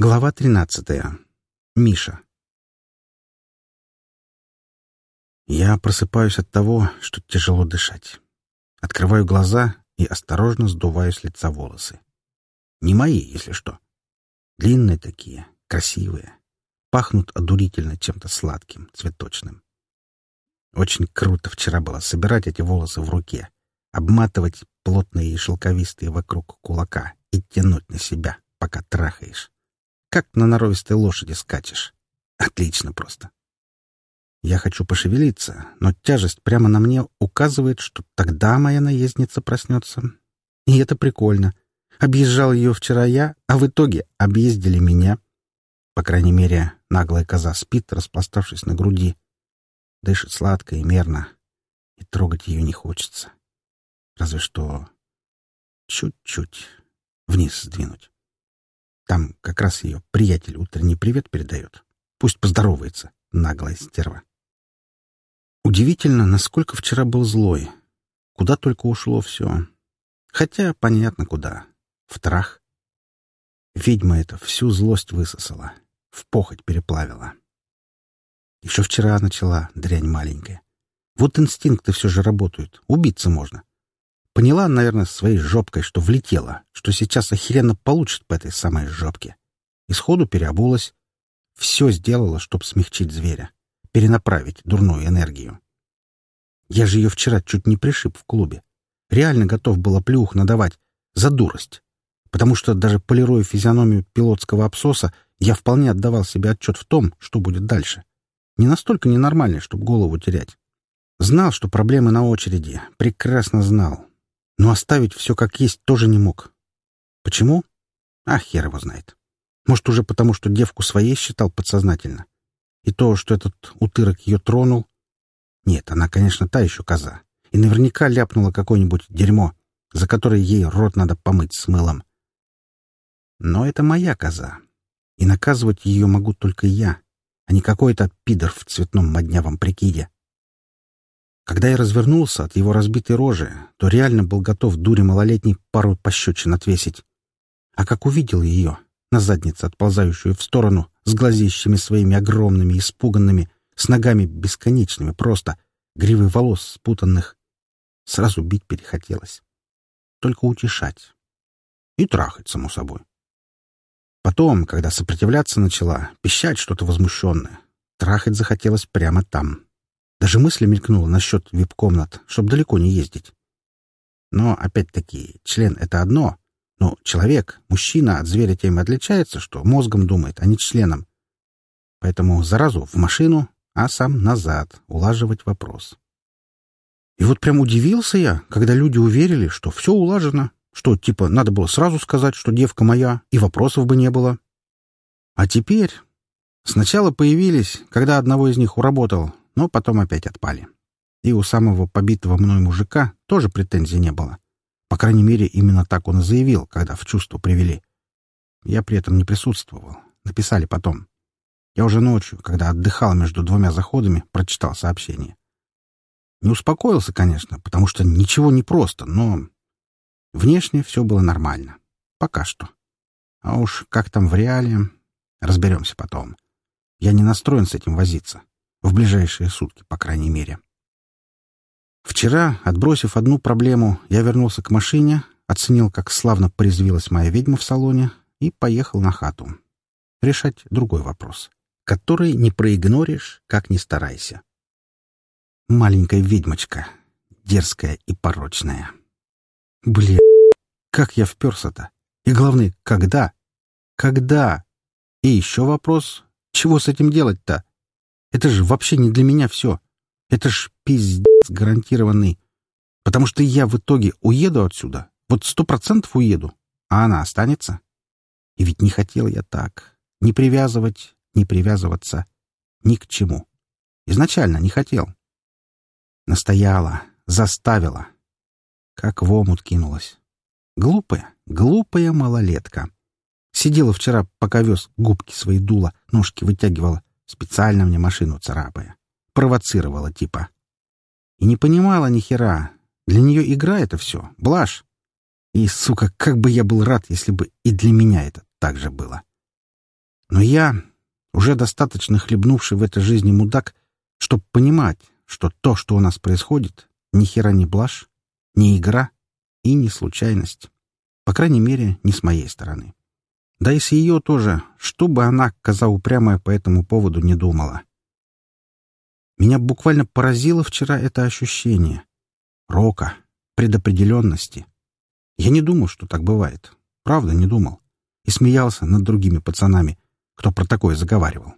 Глава тринадцатая. Миша. Я просыпаюсь от того, что тяжело дышать. Открываю глаза и осторожно сдуваю с лица волосы. Не мои, если что. Длинные такие, красивые. Пахнут одурительно чем-то сладким, цветочным. Очень круто вчера было собирать эти волосы в руке, обматывать плотные и шелковистые вокруг кулака и тянуть на себя, пока трахаешь. Как на норовистой лошади скачешь. Отлично просто. Я хочу пошевелиться, но тяжесть прямо на мне указывает, что тогда моя наездница проснется. И это прикольно. Объезжал ее вчера я, а в итоге объездили меня. По крайней мере, наглая коза спит, распластавшись на груди. Дышит сладко и мерно, и трогать ее не хочется. Разве что чуть-чуть вниз сдвинуть. Там как раз ее приятель утренний привет передает. Пусть поздоровается, наглая стерва. Удивительно, насколько вчера был злой. Куда только ушло все. Хотя понятно куда. В трах. Ведьма эта всю злость высосала. В похоть переплавила. Еще вчера начала, дрянь маленькая. Вот инстинкты все же работают. Убиться можно. Поняла, наверное, своей жопкой, что влетела, что сейчас охеренно получит по этой самой жопке. И сходу переобулась. Все сделала, чтобы смягчить зверя, перенаправить дурную энергию. Я же ее вчера чуть не пришиб в клубе. Реально готов был плюх надавать за дурость. Потому что даже полируя физиономию пилотского абсоса, я вполне отдавал себе отчет в том, что будет дальше. Не настолько ненормальный, чтобы голову терять. Знал, что проблемы на очереди. Прекрасно знал. Но оставить все как есть тоже не мог. Почему? А хер его знает. Может, уже потому, что девку своей считал подсознательно. И то, что этот утырок ее тронул. Нет, она, конечно, та еще коза. И наверняка ляпнула какое-нибудь дерьмо, за которое ей рот надо помыть с мылом. Но это моя коза. И наказывать ее могу только я, а не какой-то пидор в цветном моднявом прикиде. Когда я развернулся от его разбитой рожи, то реально был готов дуре малолетней пару пощечин отвесить. А как увидел ее, на заднице отползающую в сторону, с глазищами своими огромными, испуганными, с ногами бесконечными просто, гривой волос спутанных, сразу бить перехотелось. Только утешать. И трахать, само собой. Потом, когда сопротивляться начала, пищать что-то возмущенное, трахать захотелось прямо там, даже мысли мелькнула насчет вип-комнат, чтобы далеко не ездить. Но, опять-таки, член — это одно. Но человек, мужчина от зверя тем отличается, что мозгом думает, а не членом. Поэтому заразу в машину, а сам назад, улаживать вопрос. И вот прям удивился я, когда люди уверили, что все улажено, что, типа, надо было сразу сказать, что девка моя, и вопросов бы не было. А теперь... Сначала появились, когда одного из них уработал, но потом опять отпали. И у самого побитого мной мужика тоже претензий не было. По крайней мере, именно так он заявил, когда в чувство привели. Я при этом не присутствовал. Написали потом. Я уже ночью, когда отдыхал между двумя заходами, прочитал сообщение. Не успокоился, конечно, потому что ничего не просто, но... Внешне все было нормально. Пока что. А уж как там в реале, разберемся потом. Я не настроен с этим возиться. В ближайшие сутки, по крайней мере. Вчера, отбросив одну проблему, я вернулся к машине, оценил, как славно порезвилась моя ведьма в салоне, и поехал на хату. Решать другой вопрос, который не проигноришь, как ни старайся. Маленькая ведьмочка, дерзкая и порочная. Бля, как я вперся-то? И главное, когда? Когда? И еще вопрос, чего с этим делать-то? Это же вообще не для меня все. Это ж пиздец гарантированный. Потому что я в итоге уеду отсюда. Вот сто процентов уеду. А она останется. И ведь не хотел я так. Не привязывать, не привязываться. Ни к чему. Изначально не хотел. Настояла, заставила. Как в омут кинулась. Глупая, глупая малолетка. Сидела вчера, пока вез губки свои дула, ножки вытягивала специально мне машину царапая. Провоцировала типа. И не понимала ни хера. Для нее игра это все, блажь. И, сука, как бы я был рад, если бы и для меня это так же было. Но я, уже достаточно хлебнувший в этой жизни мудак, чтобы понимать, что то, что у нас происходит, ни хера не блажь, не игра и не случайность. По крайней мере, не с моей стороны. Да и с ее тоже, что бы она, коза упрямая, по этому поводу не думала. Меня буквально поразило вчера это ощущение. Рока, предопределенности. Я не думал, что так бывает. Правда, не думал. И смеялся над другими пацанами, кто про такое заговаривал.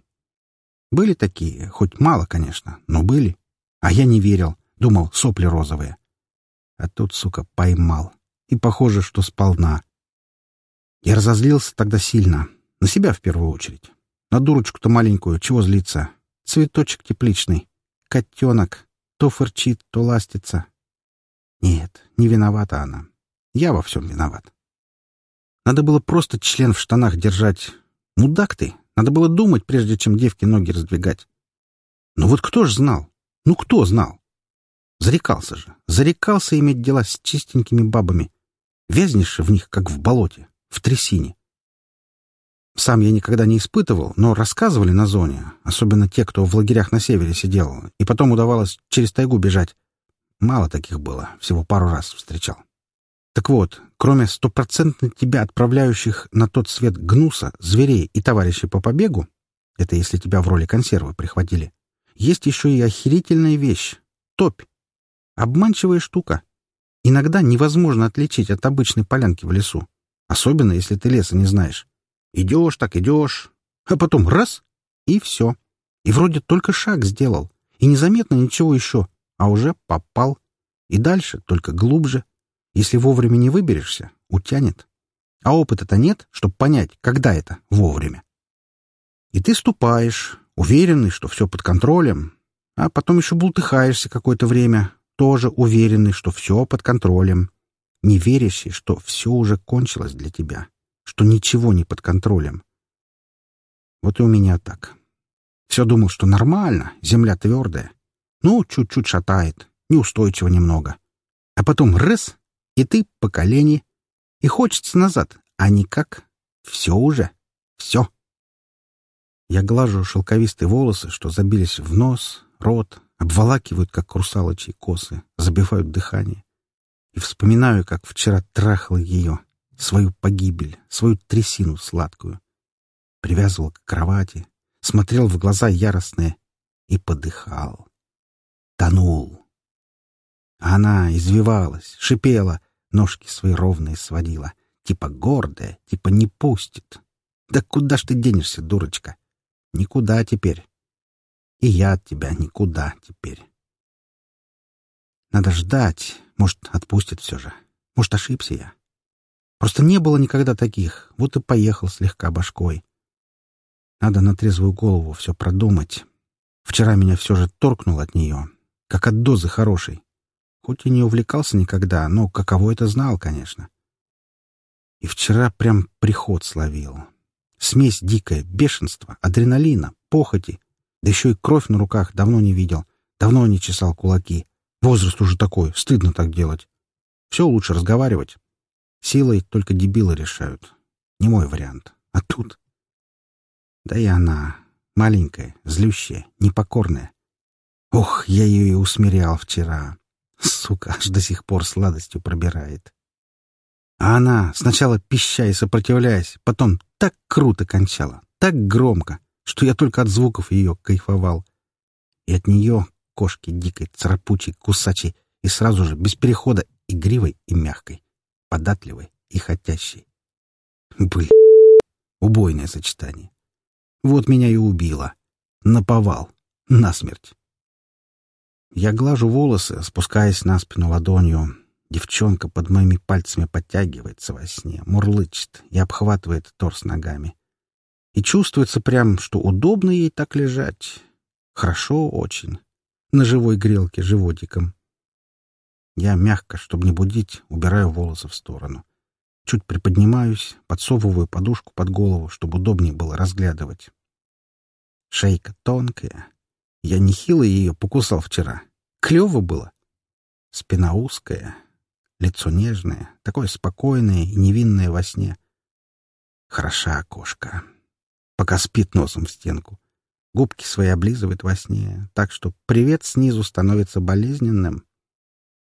Были такие, хоть мало, конечно, но были. А я не верил, думал, сопли розовые. А тут, сука, поймал. И похоже, что сполна. Я разозлился тогда сильно. На себя в первую очередь. На дурочку-то маленькую, чего злиться? Цветочек тепличный. Котенок. То фырчит, то ластится. Нет, не виновата она. Я во всем виноват. Надо было просто член в штанах держать. Мудак ты. Надо было думать, прежде чем девке ноги раздвигать. Но вот кто ж знал? Ну кто знал? Зарекался же. Зарекался иметь дела с чистенькими бабами. Вязнешь в них, как в болоте, в трясине. Сам я никогда не испытывал, но рассказывали на зоне, особенно те, кто в лагерях на севере сидел, и потом удавалось через тайгу бежать. Мало таких было, всего пару раз встречал. Так вот, кроме стопроцентно тебя отправляющих на тот свет гнуса, зверей и товарищей по побегу, это если тебя в роли консервы прихватили, есть еще и охерительная вещь — топь. Обманчивая штука. Иногда невозможно отличить от обычной полянки в лесу, особенно если ты леса не знаешь. Идешь так идешь, а потом раз — и все. И вроде только шаг сделал, и незаметно ничего еще, а уже попал. И дальше только глубже — если вовремя не выберешься, утянет. А опыта-то нет, чтобы понять, когда это вовремя. И ты ступаешь, уверенный, что все под контролем, а потом еще бултыхаешься какое-то время, тоже уверенный, что все под контролем, не верящий, что все уже кончилось для тебя, что ничего не под контролем. Вот и у меня так. Все думал, что нормально, земля твердая. Ну, чуть-чуть шатает, неустойчиво немного. А потом раз и ты по колени. И хочется назад, а никак. Все уже. Все. Я глажу шелковистые волосы, что забились в нос, рот, обволакивают, как русалочьи косы, забивают дыхание. И вспоминаю, как вчера трахал ее, свою погибель, свою трясину сладкую. Привязывал к кровати, смотрел в глаза яростные и подыхал. Тонул. Она извивалась, шипела, ножки свои ровные сводила. Типа гордая, типа не пустит. Да куда ж ты денешься, дурочка? Никуда теперь. И я от тебя никуда теперь. Надо ждать. Может, отпустит все же. Может, ошибся я. Просто не было никогда таких. Вот и поехал слегка башкой. Надо на трезвую голову все продумать. Вчера меня все же торкнуло от нее, как от дозы хорошей. Хоть и не увлекался никогда, но каково это знал, конечно. И вчера прям приход словил. Смесь дикая, бешенства, адреналина, похоти. Да еще и кровь на руках давно не видел. Давно не чесал кулаки. Возраст уже такой, стыдно так делать. Все лучше разговаривать. Силой только дебилы решают. Не мой вариант. А тут... Да и она, маленькая, злющая, непокорная. Ох, я ее и усмирял вчера. Сука, аж до сих пор сладостью пробирает. А она, сначала пища и сопротивляясь, потом так круто кончала, так громко, что я только от звуков ее кайфовал. И от нее, кошки дикой, царапучей, кусачей, и сразу же, без перехода, игривой и мягкой, податливой и хотящей. Блин, убойное сочетание. Вот меня и убило. Наповал. Насмерть. Я глажу волосы, спускаясь на спину ладонью. Девчонка под моими пальцами подтягивается во сне, мурлычет и обхватывает торс ногами. И чувствуется прям, что удобно ей так лежать. Хорошо очень. На живой грелке животиком. Я мягко, чтобы не будить, убираю волосы в сторону. Чуть приподнимаюсь, подсовываю подушку под голову, чтобы удобнее было разглядывать. Шейка тонкая, я нехило ее покусал вчера. Клево было. Спина узкая, лицо нежное, такое спокойное и невинное во сне. Хороша кошка. пока спит носом в стенку. Губки свои облизывает во сне, так что привет снизу становится болезненным.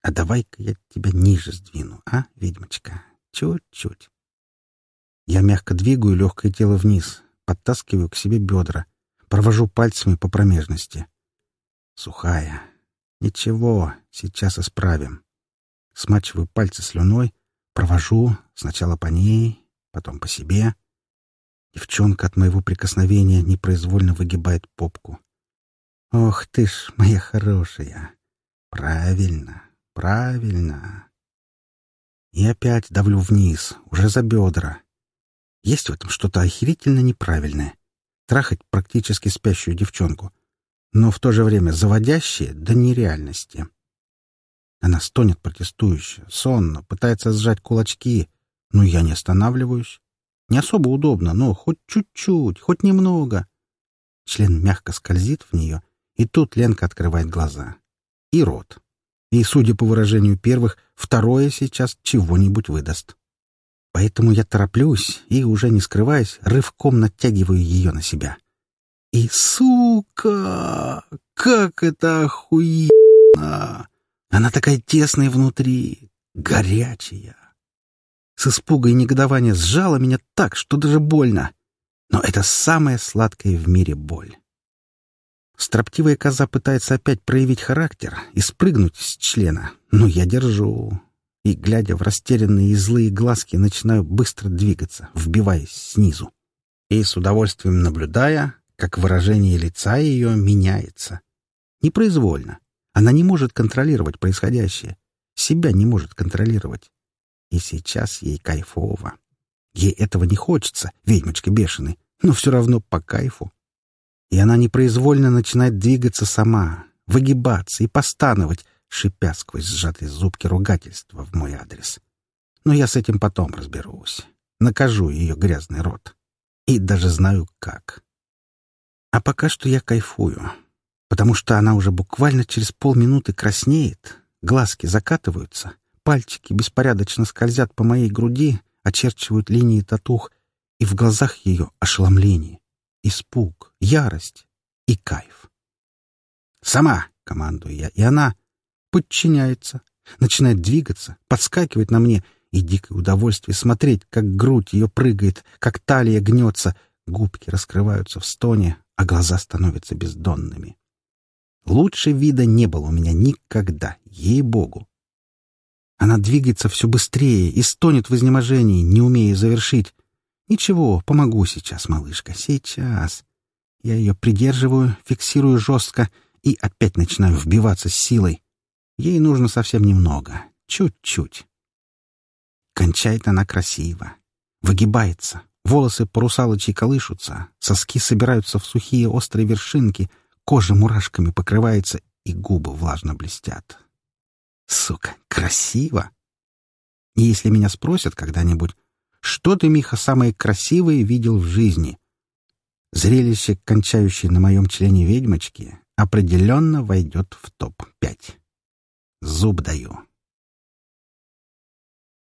А давай-ка я тебя ниже сдвину, а, ведьмочка? Чуть-чуть. Я мягко двигаю легкое тело вниз, подтаскиваю к себе бедра, провожу пальцами по промежности. Сухая. Ничего, сейчас исправим. Смачиваю пальцы слюной, провожу сначала по ней, потом по себе. Девчонка от моего прикосновения непроизвольно выгибает попку. Ох ты ж, моя хорошая! Правильно, правильно. И опять давлю вниз, уже за бедра. Есть в этом что-то охерительно неправильное. Трахать практически спящую девчонку, но в то же время заводящее до нереальности. Она стонет протестующе, сонно, пытается сжать кулачки, но я не останавливаюсь. Не особо удобно, но хоть чуть-чуть, хоть немного. Член мягко скользит в нее, и тут Ленка открывает глаза. И рот. И, судя по выражению первых, второе сейчас чего-нибудь выдаст. Поэтому я тороплюсь и, уже не скрываясь, рывком натягиваю ее на себя. И, сука, как это охуенно! Она такая тесная внутри, горячая. С испуга и негодования сжала меня так, что даже больно. Но это самая сладкая в мире боль. Строптивая коза пытается опять проявить характер и спрыгнуть с члена, но я держу. И, глядя в растерянные и злые глазки, начинаю быстро двигаться, вбиваясь снизу. И с удовольствием наблюдая, как выражение лица ее меняется. Непроизвольно. Она не может контролировать происходящее. Себя не может контролировать. И сейчас ей кайфово. Ей этого не хочется, ведьмочка бешеный, но все равно по кайфу и она непроизвольно начинает двигаться сама, выгибаться и постановать, шипя сквозь сжатые зубки ругательства в мой адрес. Но я с этим потом разберусь. Накажу ее грязный рот. И даже знаю, как. А пока что я кайфую, потому что она уже буквально через полминуты краснеет, глазки закатываются, пальчики беспорядочно скользят по моей груди, очерчивают линии татух, и в глазах ее ошеломление испуг, ярость и кайф. «Сама!» — командую я, и она подчиняется, начинает двигаться, подскакивать на мне, и дикое удовольствие смотреть, как грудь ее прыгает, как талия гнется, губки раскрываются в стоне, а глаза становятся бездонными. Лучше вида не было у меня никогда, ей-богу. Она двигается все быстрее и стонет в изнеможении, не умея завершить, «Ничего, помогу сейчас, малышка, сейчас». Я ее придерживаю, фиксирую жестко и опять начинаю вбиваться с силой. Ей нужно совсем немного, чуть-чуть. Кончает она красиво. Выгибается. Волосы по русалочи колышутся, соски собираются в сухие острые вершинки, кожа мурашками покрывается, и губы влажно блестят. Сука, красиво! И если меня спросят когда-нибудь, что ты, Миха, самое красивое видел в жизни? Зрелище, кончающее на моем члене ведьмочки, определенно войдет в топ-5. Зуб даю.